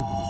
Jesus.